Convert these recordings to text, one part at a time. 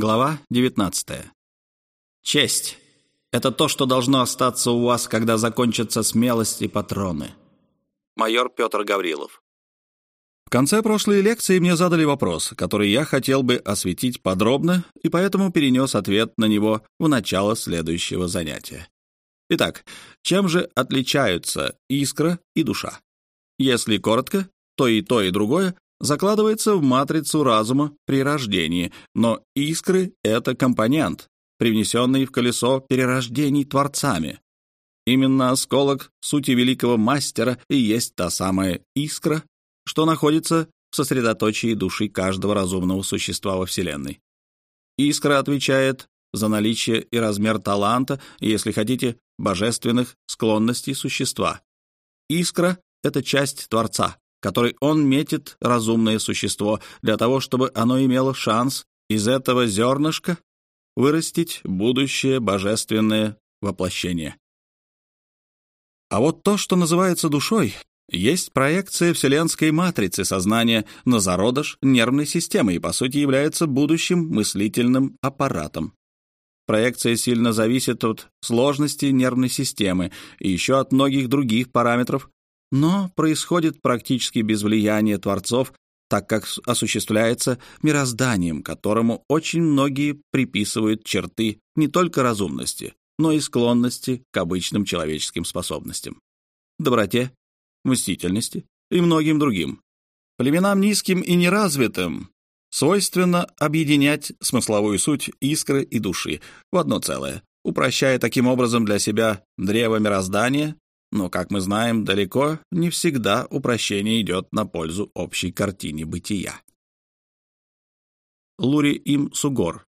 Глава 19. Честь — это то, что должно остаться у вас, когда закончатся смелость и патроны. Майор Петр Гаврилов. В конце прошлой лекции мне задали вопрос, который я хотел бы осветить подробно, и поэтому перенес ответ на него в начало следующего занятия. Итак, чем же отличаются искра и душа? Если коротко, то и то, и другое закладывается в матрицу разума при рождении, но искры — это компонент, привнесенный в колесо перерождений творцами. Именно осколок сути великого мастера и есть та самая искра, что находится в сосредоточии души каждого разумного существа во Вселенной. Искра отвечает за наличие и размер таланта, если хотите, божественных склонностей существа. Искра — это часть Творца, который он метит разумное существо для того, чтобы оно имело шанс из этого зернышка вырастить будущее божественное воплощение. А вот то, что называется душой, есть проекция вселенской матрицы сознания на зародыш нервной системы и, по сути, является будущим мыслительным аппаратом. Проекция сильно зависит от сложности нервной системы и еще от многих других параметров, но происходит практически без влияния творцов, так как осуществляется мирозданием, которому очень многие приписывают черты не только разумности, но и склонности к обычным человеческим способностям, доброте, мстительности и многим другим. Племенам низким и неразвитым свойственно объединять смысловую суть искры и души в одно целое, упрощая таким образом для себя древо мироздания но, как мы знаем, далеко не всегда упрощение идет на пользу общей картине бытия. Лури Им Сугор.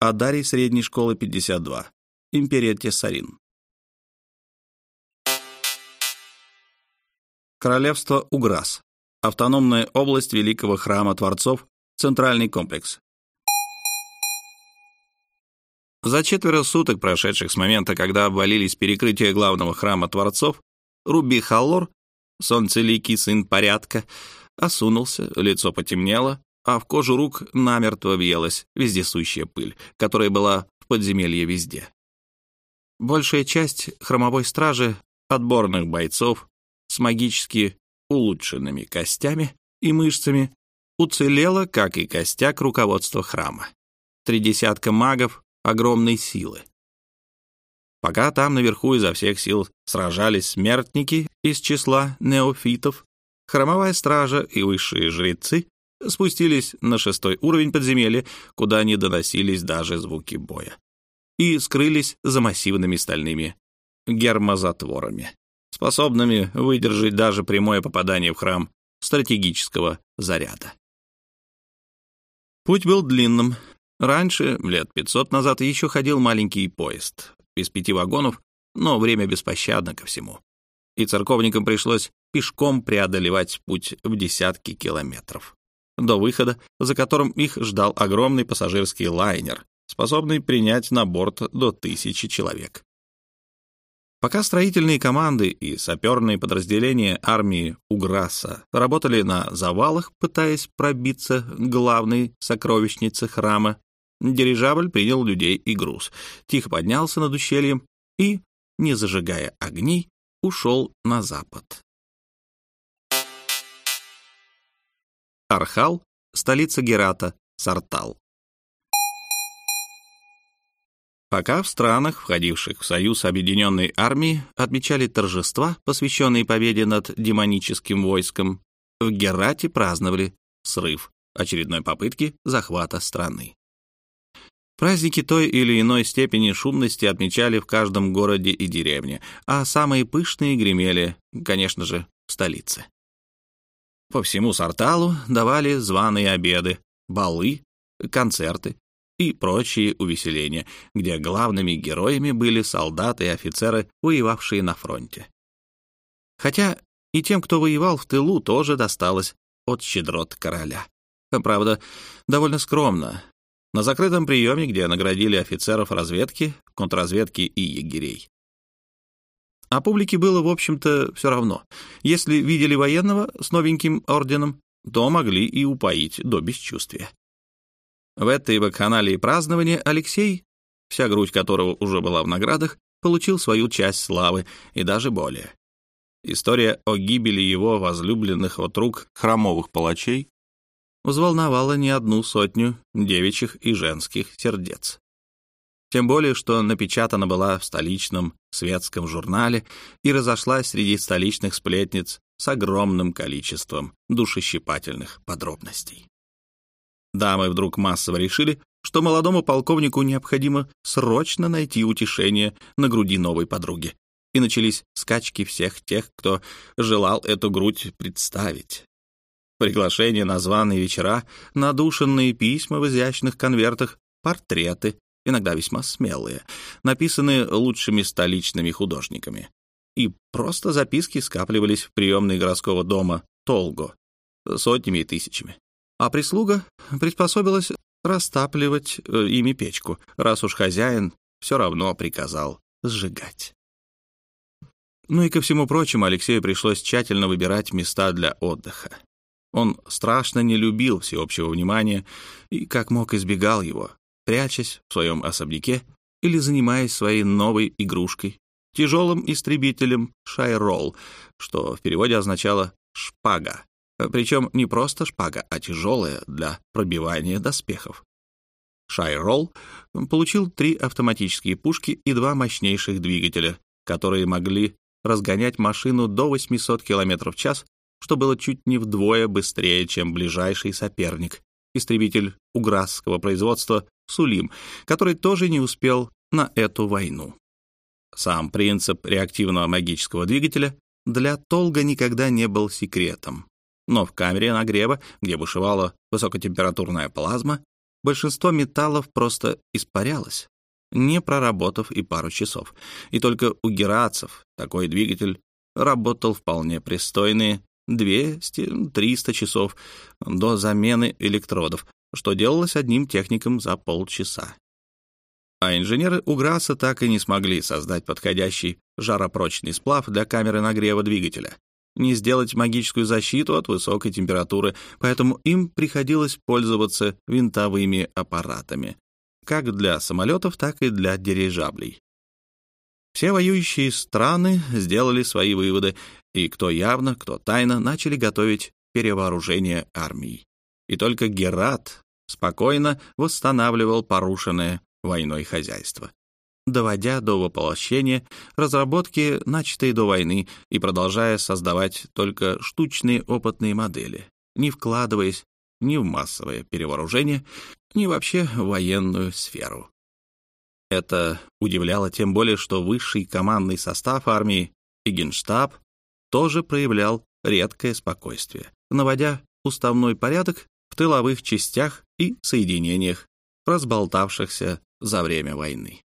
Адарий средней школы 52. Империя Тессарин. Королевство Уграс. Автономная область Великого Храма Творцов. Центральный комплекс. За четверо суток, прошедших с момента, когда обвалились перекрытия главного храма Творцов, Руби Халлор, солнцеликий сын порядка, осунулся, лицо потемнело, а в кожу рук намертво въелась вездесущая пыль, которая была в подземелье везде. Большая часть хромовой стражи, отборных бойцов с магически улучшенными костями и мышцами, уцелела, как и костяк руководства храма. Три десятка магов огромной силы. Пока там наверху изо всех сил сражались смертники из числа неофитов, хромовая стража и высшие жрецы спустились на шестой уровень подземелья, куда не доносились даже звуки боя, и скрылись за массивными стальными гермозатворами, способными выдержать даже прямое попадание в храм стратегического заряда. Путь был длинным, Раньше, лет 500 назад, еще ходил маленький поезд из пяти вагонов, но время беспощадно ко всему. И церковникам пришлось пешком преодолевать путь в десятки километров. До выхода, за которым их ждал огромный пассажирский лайнер, способный принять на борт до тысячи человек. Пока строительные команды и саперные подразделения армии Уграса работали на завалах, пытаясь пробиться к главной сокровищнице храма, Дирижабль принял людей и груз, тихо поднялся над ущельем и, не зажигая огней, ушел на запад. Архал — столица Герата, Сартал. Пока в странах, входивших в союз Объединенной Армии, отмечали торжества, посвященные победе над демоническим войском, в Герате праздновали срыв очередной попытки захвата страны. Праздники той или иной степени шумности отмечали в каждом городе и деревне, а самые пышные гремели, конечно же, в столице. По всему Сарталу давали званые обеды, балы, концерты и прочие увеселения, где главными героями были солдаты и офицеры, воевавшие на фронте. Хотя и тем, кто воевал в тылу, тоже досталось от щедрот короля. Правда, довольно скромно, на закрытом приеме, где наградили офицеров разведки, контрразведки и егерей. А публике было, в общем-то, все равно. Если видели военного с новеньким орденом, то могли и упоить до бесчувствия. В этой вакханалии празднования Алексей, вся грудь которого уже была в наградах, получил свою часть славы и даже более. История о гибели его возлюбленных от рук храмовых палачей взволновала не одну сотню девичьих и женских сердец. Тем более, что напечатана была в столичном светском журнале и разошлась среди столичных сплетниц с огромным количеством душещипательных подробностей. Дамы вдруг массово решили, что молодому полковнику необходимо срочно найти утешение на груди новой подруги. И начались скачки всех тех, кто желал эту грудь представить. Приглашения на званые вечера, надушенные письма в изящных конвертах, портреты, иногда весьма смелые, написанные лучшими столичными художниками. И просто записки скапливались в приемной городского дома Толго сотнями и тысячами. А прислуга приспособилась растапливать э, ими печку, раз уж хозяин все равно приказал сжигать. Ну и ко всему прочему Алексею пришлось тщательно выбирать места для отдыха. Он страшно не любил всеобщего внимания и как мог избегал его, прячась в своем особняке или занимаясь своей новой игрушкой, тяжелым истребителем «Шайролл», что в переводе означало «шпага». Причем не просто шпага, а тяжелая для пробивания доспехов. Шайролл получил три автоматические пушки и два мощнейших двигателя, которые могли разгонять машину до 800 км в час что было чуть не вдвое быстрее, чем ближайший соперник, истребитель уграсского производства Сулим, который тоже не успел на эту войну. Сам принцип реактивного магического двигателя для Толга никогда не был секретом. Но в камере нагрева, где бушевала высокотемпературная плазма, большинство металлов просто испарялось, не проработав и пару часов. И только у герацев такой двигатель работал вполне пристойные 200-300 часов до замены электродов, что делалось одним техником за полчаса. А инженеры Уграса так и не смогли создать подходящий жаропрочный сплав для камеры нагрева двигателя, не сделать магическую защиту от высокой температуры, поэтому им приходилось пользоваться винтовыми аппаратами, как для самолетов, так и для дирижаблей. Все воюющие страны сделали свои выводы, и кто явно, кто тайно начали готовить перевооружение армии. И только Герат спокойно восстанавливал порушенное войной хозяйство, доводя до воплощения разработки, начатой до войны, и продолжая создавать только штучные опытные модели, не вкладываясь ни в массовое перевооружение, ни вообще в военную сферу. Это удивляло тем более, что высший командный состав армии и генштаб тоже проявлял редкое спокойствие, наводя уставной порядок в тыловых частях и соединениях, разболтавшихся за время войны.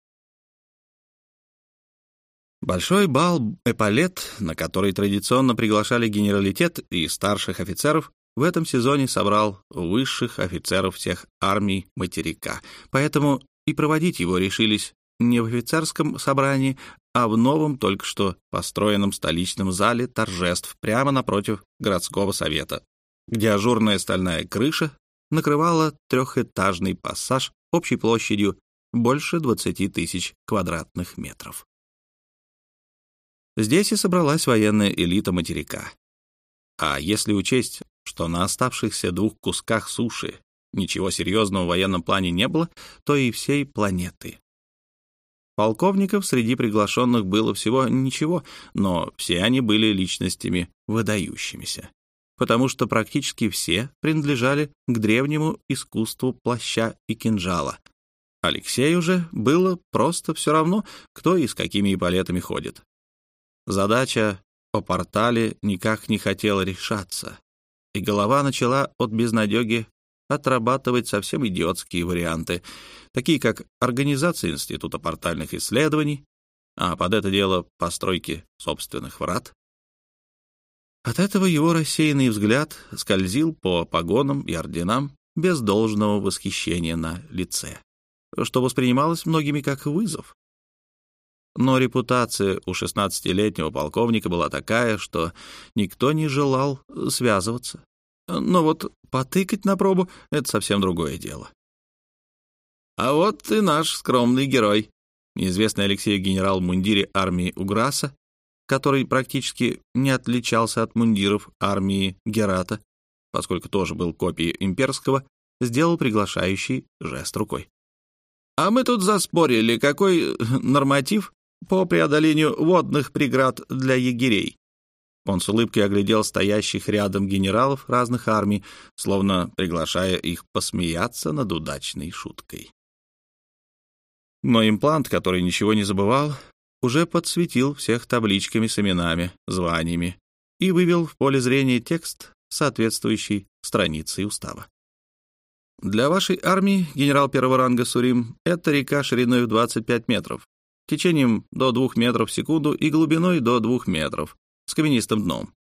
Большой бал «Эполет», на который традиционно приглашали генералитет и старших офицеров, в этом сезоне собрал высших офицеров всех армий материка, поэтому и проводить его решились не в офицерском собрании, а в новом, только что построенном столичном зале торжеств прямо напротив городского совета, где ажурная стальная крыша накрывала трехэтажный пассаж общей площадью больше 20 тысяч квадратных метров. Здесь и собралась военная элита материка. А если учесть, что на оставшихся двух кусках суши ничего серьезного в военном плане не было, то и всей планеты. Полковников среди приглашенных было всего ничего, но все они были личностями выдающимися, потому что практически все принадлежали к древнему искусству плаща и кинжала. Алексею же было просто все равно, кто и с какими эполетами ходит. Задача о портале никак не хотела решаться, и голова начала от безнадеги отрабатывать совсем идиотские варианты, такие как организация Института портальных исследований, а под это дело постройки собственных врат. От этого его рассеянный взгляд скользил по погонам и орденам без должного восхищения на лице, что воспринималось многими как вызов. Но репутация у шестнадцатилетнего полковника была такая, что никто не желал связываться. Но вот потыкать на пробу — это совсем другое дело. А вот и наш скромный герой, неизвестный Алексею генерал в мундире армии Уграса, который практически не отличался от мундиров армии Герата, поскольку тоже был копией имперского, сделал приглашающий жест рукой. «А мы тут заспорили, какой норматив по преодолению водных преград для егерей?» Он с улыбкой оглядел стоящих рядом генералов разных армий, словно приглашая их посмеяться над удачной шуткой. Но имплант, который ничего не забывал, уже подсветил всех табличками с именами, званиями и вывел в поле зрения текст, соответствующий странице устава. Для вашей армии, генерал первого ранга Сурим, это река шириной в 25 метров, течением до 2 метров в секунду и глубиной до 2 метров, с каменистым дном.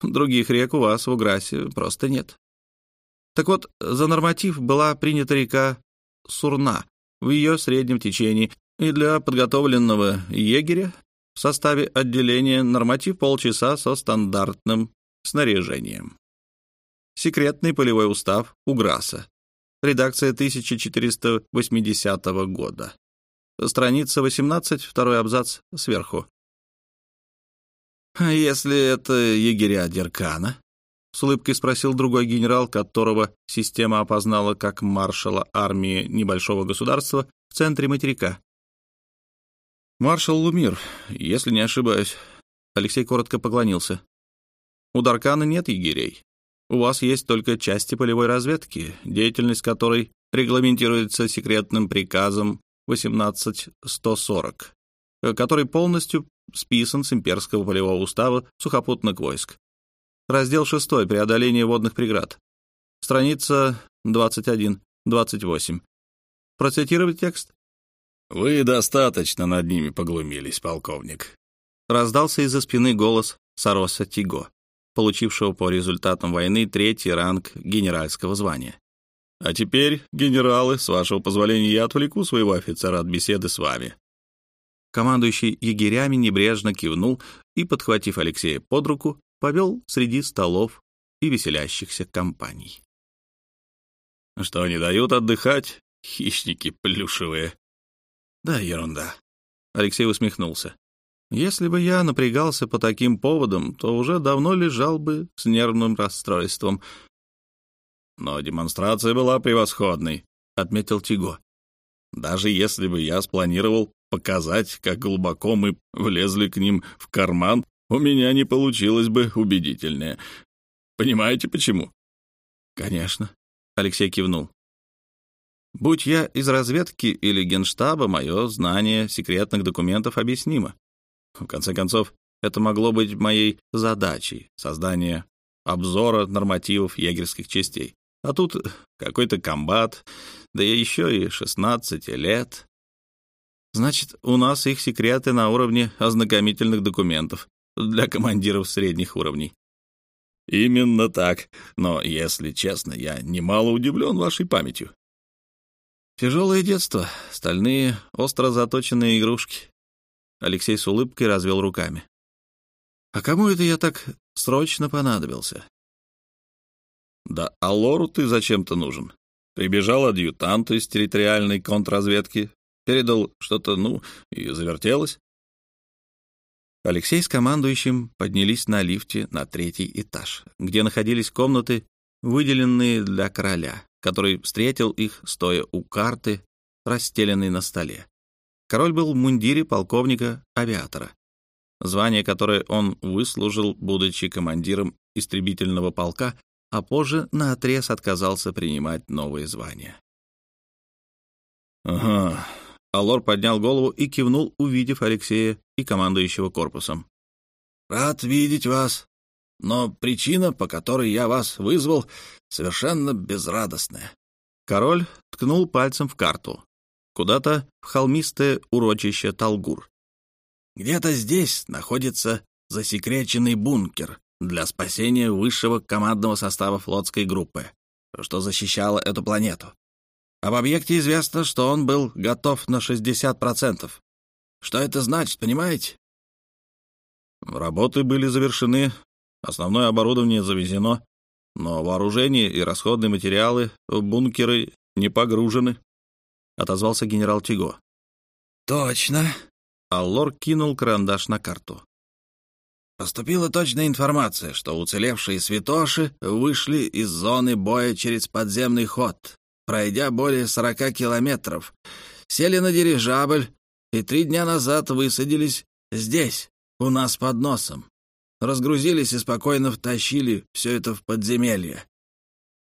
Других рек у вас в Уграсе просто нет. Так вот, за норматив была принята река Сурна в ее среднем течении, и для подготовленного егеря в составе отделения норматив полчаса со стандартным снаряжением. Секретный полевой устав Уграса. Редакция 1480 года. Страница 18, второй абзац сверху. «А если это егеря Деркана?» — с улыбкой спросил другой генерал, которого система опознала как маршала армии небольшого государства в центре материка. «Маршал Лумир, если не ошибаюсь». Алексей коротко поклонился. «У Даркана нет егерей. У вас есть только части полевой разведки, деятельность которой регламентируется секретным приказом 18140, который полностью списан с имперского полевого устава сухопутных войск. Раздел 6. Преодоление водных преград. Страница 21-28. Процитировать текст? «Вы достаточно над ними поглумились, полковник», — раздался из-за спины голос Сароса Тиго, получившего по результатам войны третий ранг генеральского звания. «А теперь, генералы, с вашего позволения, я отвлеку своего офицера от беседы с вами. Командующий егерями небрежно кивнул и, подхватив Алексея под руку, повел среди столов и веселящихся компаний. «Что, не дают отдыхать? Хищники плюшевые!» «Да, ерунда!» Алексей усмехнулся. «Если бы я напрягался по таким поводам, то уже давно лежал бы с нервным расстройством». «Но демонстрация была превосходной», — отметил Тиго. «Даже если бы я спланировал показать, как глубоко мы влезли к ним в карман, у меня не получилось бы убедительнее. Понимаете, почему?» «Конечно», — Алексей кивнул. «Будь я из разведки или генштаба, мое знание секретных документов объяснимо. В конце концов, это могло быть моей задачей — создание обзора нормативов егерских частей. А тут какой-то комбат, да я еще и 16 лет. Значит, у нас их секреты на уровне ознакомительных документов для командиров средних уровней. Именно так. Но, если честно, я немало удивлен вашей памятью. Тяжелое детство, стальные, остро заточенные игрушки. Алексей с улыбкой развел руками. А кому это я так срочно понадобился? Да а Лору ты зачем-то нужен. Прибежал адъютант из территориальной контрразведки, передал что-то, ну, и завертелось. Алексей с командующим поднялись на лифте на третий этаж, где находились комнаты, выделенные для короля, который встретил их, стоя у карты, расстеленной на столе. Король был в мундире полковника-авиатора, звание, которое он выслужил, будучи командиром истребительного полка, а позже наотрез отказался принимать новые звания. «Ага, Алор поднял голову и кивнул, увидев Алексея и командующего корпусом. «Рад видеть вас, но причина, по которой я вас вызвал, совершенно безрадостная». Король ткнул пальцем в карту. Куда-то в холмистое урочище Талгур. «Где-то здесь находится засекреченный бункер для спасения высшего командного состава флотской группы, что защищало эту планету. Об объекте известно, что он был готов на 60%. Что это значит, понимаете? Работы были завершены, основное оборудование завезено, но вооружение и расходные материалы в бункеры не погружены. отозвался генерал Тиго. «Точно!» Аллор кинул карандаш на карту. Поступила точная информация, что уцелевшие святоши вышли из зоны боя через подземный ход, пройдя более 40 километров, сели на дирижабль и три дня назад высадились здесь, у нас под носом. Разгрузились и спокойно втащили все это в подземелье.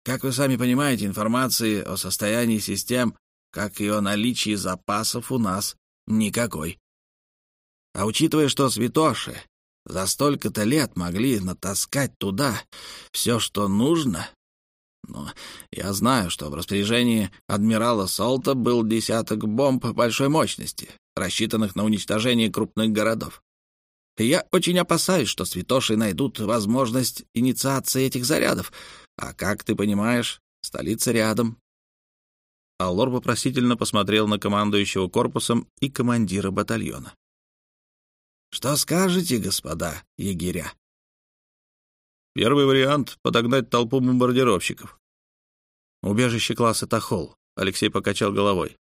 Как вы сами понимаете, информации о состоянии систем, как и о наличии запасов у нас никакой. А учитывая, что святоши за столько-то лет могли натаскать туда все, что нужно, но я знаю, что в распоряжении адмирала Солта был десяток бомб большой мощности, рассчитанных на уничтожение крупных городов. И я очень опасаюсь, что святоши найдут возможность инициации этих зарядов. А как ты понимаешь, столица рядом. Аллор вопросительно посмотрел на командующего корпусом и командира батальона. «Что скажете, господа егеря?» Первый вариант — подогнать толпу бомбардировщиков. Убежище класса Тахол. Алексей покачал головой.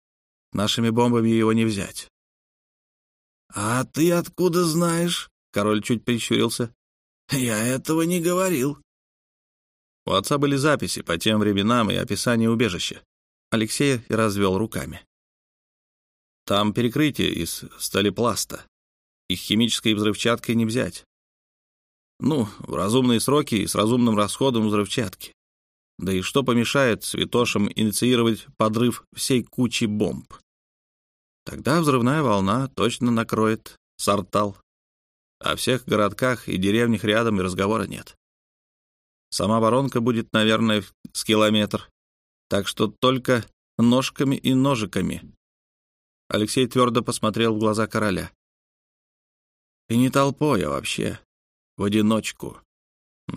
Нашими бомбами его не взять. «А ты откуда знаешь?» — король чуть прищурился. «Я этого не говорил». У отца были записи по тем временам и описание убежища. Алексей развел руками. Там перекрытие из сталепласта. Их химической взрывчаткой не взять. Ну, в разумные сроки и с разумным расходом взрывчатки. Да и что помешает святошам инициировать подрыв всей кучи бомб? Тогда взрывная волна точно накроет Сартал. О всех городках и деревнях рядом и разговора нет. Сама воронка будет, наверное, с километр. Так что только ножками и ножиками. Алексей твердо посмотрел в глаза короля. И не толпой, а вообще в одиночку.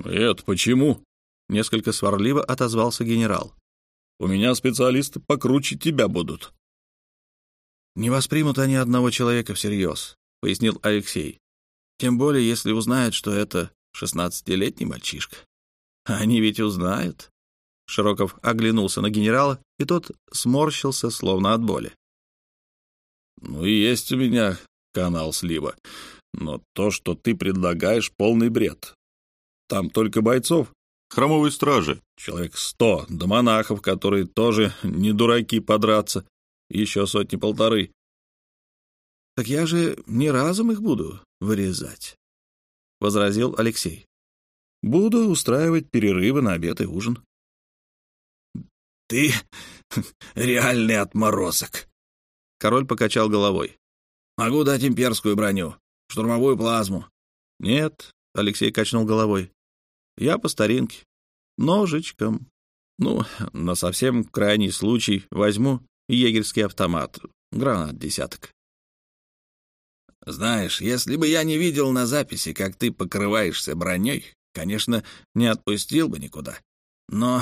«Это почему?» — несколько сварливо отозвался генерал. «У меня специалисты покруче тебя будут». «Не воспримут они одного человека всерьез», — пояснил Алексей. «Тем более, если узнают, что это шестнадцатилетний мальчишка. Они ведь узнают». Широков оглянулся на генерала, и тот сморщился, словно от боли. «Ну и есть у меня канал слива. Но то, что ты предлагаешь, полный бред. Там только бойцов, хромовой стражи, человек сто, да монахов, которые тоже не дураки подраться, еще сотни-полторы. — Так я же не разом их буду вырезать, — возразил Алексей. — Буду устраивать перерывы на обед и ужин. — Ты реальный отморозок. Король покачал головой. — Могу дать имперскую броню, штурмовую плазму. Нет, Алексей качнул головой. Я по старинке. Ножичком. Ну, на совсем крайний случай возьму егерский автомат. Гранат десяток. Знаешь, если бы я не видел на записи, как ты покрываешься броней, конечно, не отпустил бы никуда. Но,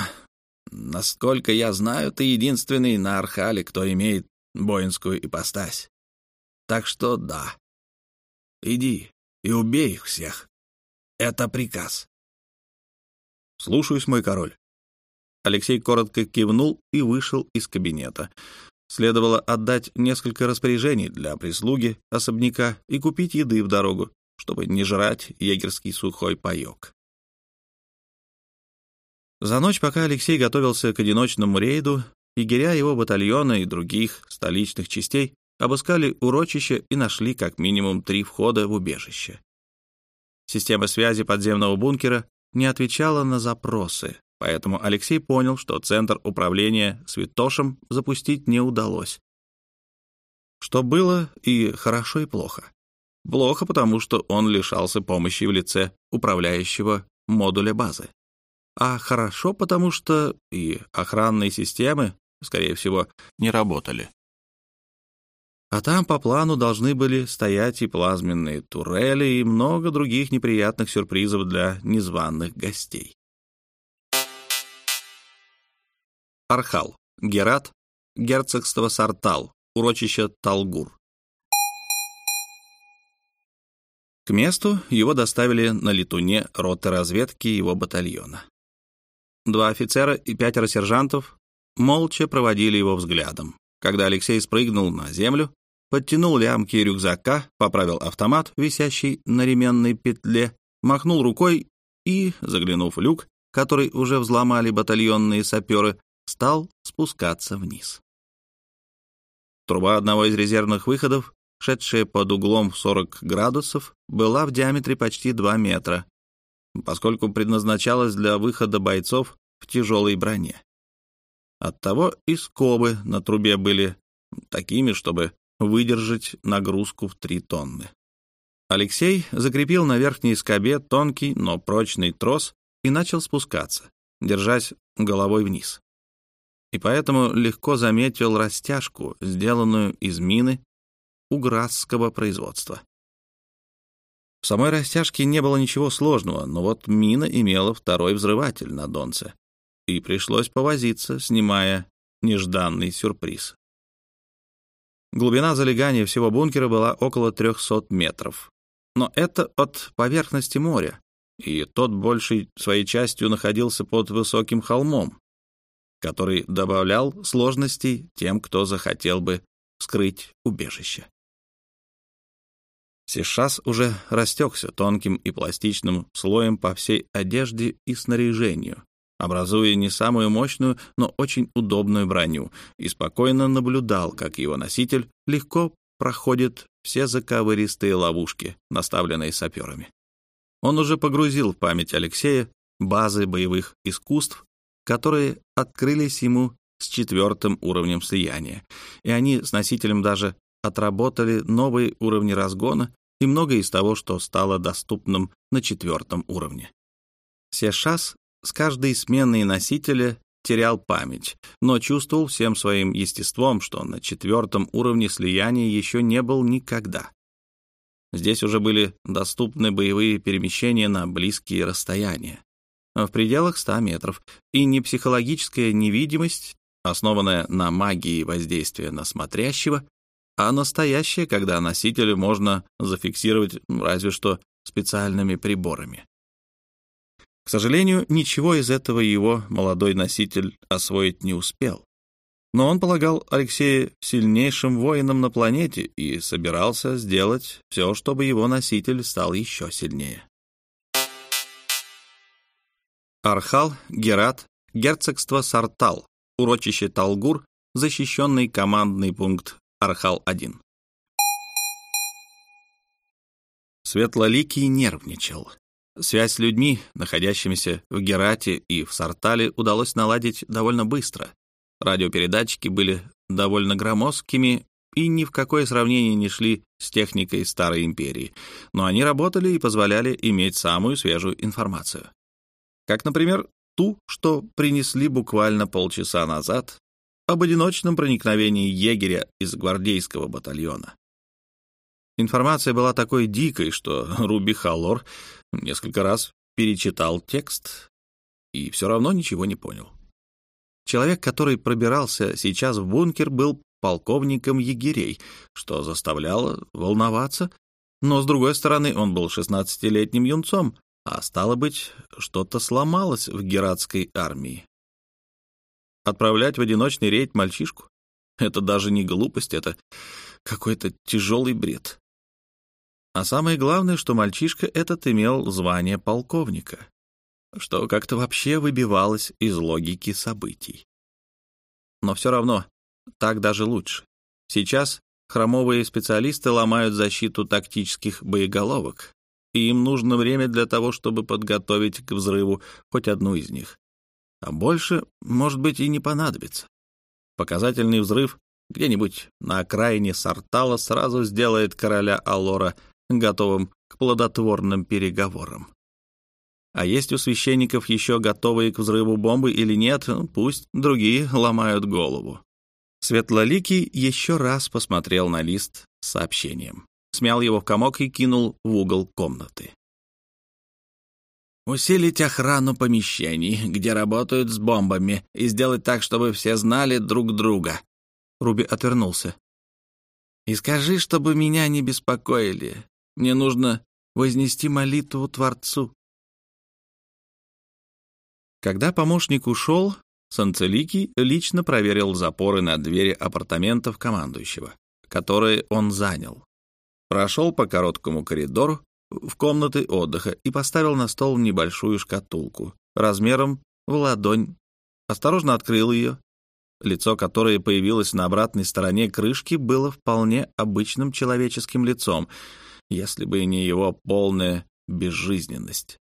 насколько я знаю, ты единственный на Архале, кто имеет воинскую ипостась. Так что да, Иди и убей их всех. Это приказ. Слушаюсь, мой король. Алексей коротко кивнул и вышел из кабинета. Следовало отдать несколько распоряжений для прислуги особняка и купить еды в дорогу, чтобы не жрать егерский сухой паек. За ночь, пока Алексей готовился к одиночному рейду, егеря его батальона и других столичных частей обыскали урочище и нашли как минимум три входа в убежище. Система связи подземного бункера не отвечала на запросы, поэтому Алексей понял, что центр управления Святошем запустить не удалось. Что было и хорошо, и плохо. Плохо, потому что он лишался помощи в лице управляющего модуля базы. А хорошо, потому что и охранные системы, скорее всего, не работали. А там по плану должны были стоять и плазменные турели, и много других неприятных сюрпризов для незваных гостей. Архал, Герат, герцогство Сартал, урочище Талгур. К месту его доставили на летуне роты разведки его батальона. Два офицера и пятеро сержантов молча проводили его взглядом, когда Алексей спрыгнул на землю, подтянул лямки рюкзака, поправил автомат, висящий на ременной петле, махнул рукой и, заглянув в люк, который уже взломали батальонные саперы, стал спускаться вниз. Труба одного из резервных выходов, шедшая под углом в 40 градусов, была в диаметре почти 2 метра, поскольку предназначалась для выхода бойцов в тяжелой броне. Оттого и скобы на трубе были такими, чтобы выдержать нагрузку в 3 тонны. Алексей закрепил на верхней скобе тонкий, но прочный трос и начал спускаться, держась головой вниз. И поэтому легко заметил растяжку, сделанную из мины уграсского производства. В самой растяжке не было ничего сложного, но вот мина имела второй взрыватель на донце, и пришлось повозиться, снимая нежданный сюрприз. Глубина залегания всего бункера была около 300 метров. Но это от поверхности моря, и тот большей своей частью находился под высоким холмом, который добавлял сложностей тем, кто захотел бы скрыть убежище. Сишас уже растекся тонким и пластичным слоем по всей одежде и снаряжению, образуя не самую мощную, но очень удобную броню, и спокойно наблюдал, как его носитель легко проходит все заковыристые ловушки, наставленные саперами. Он уже погрузил в память Алексея базы боевых искусств, которые открылись ему с четвертым уровнем слияния, и они с носителем даже отработали новые уровни разгона и многое из того, что стало доступным на четвертом уровне. Сешас с каждой сменой носителя терял память, но чувствовал всем своим естеством, что на четвертом уровне слияния еще не был никогда. Здесь уже были доступны боевые перемещения на близкие расстояния, в пределах 100 метров, и не психологическая невидимость, основанная на магии воздействия на смотрящего, а настоящая, когда носителя можно зафиксировать разве что специальными приборами. К сожалению, ничего из этого его молодой носитель освоить не успел. Но он полагал Алексея сильнейшим воином на планете и собирался сделать все, чтобы его носитель стал еще сильнее. Архал, Герат, герцогство Сартал, урочище Талгур, защищенный командный пункт Архал-1. Светлоликий нервничал. Связь с людьми, находящимися в Герате и в Сартале, удалось наладить довольно быстро. Радиопередатчики были довольно громоздкими и ни в какое сравнение не шли с техникой Старой Империи, но они работали и позволяли иметь самую свежую информацию. Как, например, ту, что принесли буквально полчаса назад об одиночном проникновении егеря из гвардейского батальона. Информация была такой дикой, что Руби Халлор несколько раз перечитал текст и все равно ничего не понял. Человек, который пробирался сейчас в бункер, был полковником егерей, что заставляло волноваться, но, с другой стороны, он был шестнадцатилетним юнцом, а стало быть, что-то сломалось в гератской армии. Отправлять в одиночный рейд мальчишку — это даже не глупость, это какой-то тяжелый бред. А самое главное, что мальчишка этот имел звание полковника, что как-то вообще выбивалось из логики событий. Но все равно, так даже лучше. Сейчас хромовые специалисты ломают защиту тактических боеголовок, и им нужно время для того, чтобы подготовить к взрыву хоть одну из них. А больше, может быть, и не понадобится. Показательный взрыв где-нибудь на окраине Сартала сразу сделает короля Алора готовым к плодотворным переговорам. А есть у священников еще готовые к взрыву бомбы или нет, пусть другие ломают голову. Светлоликий еще раз посмотрел на лист с сообщением, смял его в комок и кинул в угол комнаты. Усилить охрану помещений, где работают с бомбами, и сделать так, чтобы все знали друг друга. Руби отвернулся. И скажи, чтобы меня не беспокоили. Мне нужно вознести молитву Творцу. Когда помощник ушел, Санцелики лично проверил запоры на двери апартаментов командующего, которые он занял. Прошел по короткому коридору в комнаты отдыха и поставил на стол небольшую шкатулку размером в ладонь. Осторожно открыл ее. Лицо, которое появилось на обратной стороне крышки, было вполне обычным человеческим лицом, если бы не его полная безжизненность.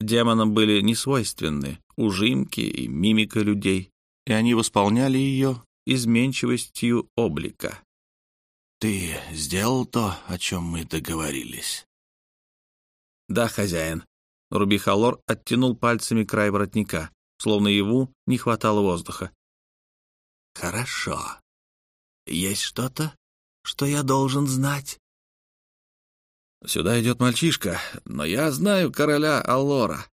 Демонам были несвойственны ужимки и мимика людей, и они восполняли ее изменчивостью облика. «Ты сделал то, о чем мы договорились?» «Да, хозяин». Рубихалор оттянул пальцами край воротника, словно ему не хватало воздуха. «Хорошо. Есть что-то, что я должен знать?» Сюда идет мальчишка, но я знаю короля Аллора.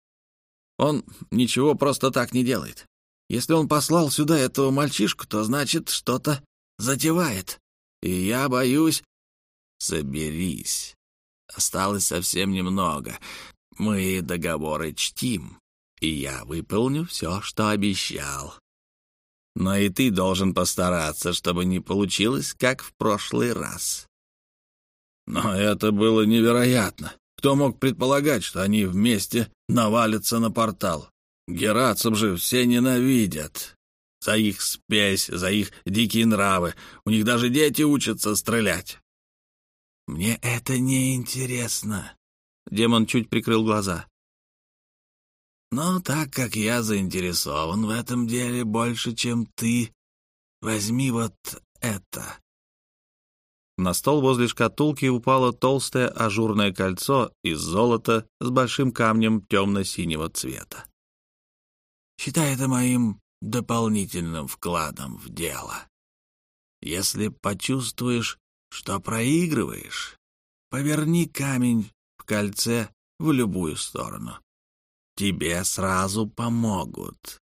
Он ничего просто так не делает. Если он послал сюда этого мальчишку, то значит, что-то затевает. И я боюсь... Соберись. Осталось совсем немного. Мы договоры чтим, и я выполню все, что обещал. Но и ты должен постараться, чтобы не получилось, как в прошлый раз. Но это было невероятно. Кто мог предполагать, что они вместе навалятся на портал? Герацев же все ненавидят. За их спесь, за их дикие нравы. У них даже дети учатся стрелять. «Мне это не интересно. Демон чуть прикрыл глаза. «Но так как я заинтересован в этом деле больше, чем ты, возьми вот это». На стол возле шкатулки упало толстое ажурное кольцо из золота с большим камнем темно-синего цвета. «Считай это моим дополнительным вкладом в дело. Если почувствуешь, что проигрываешь, поверни камень в кольце в любую сторону. Тебе сразу помогут.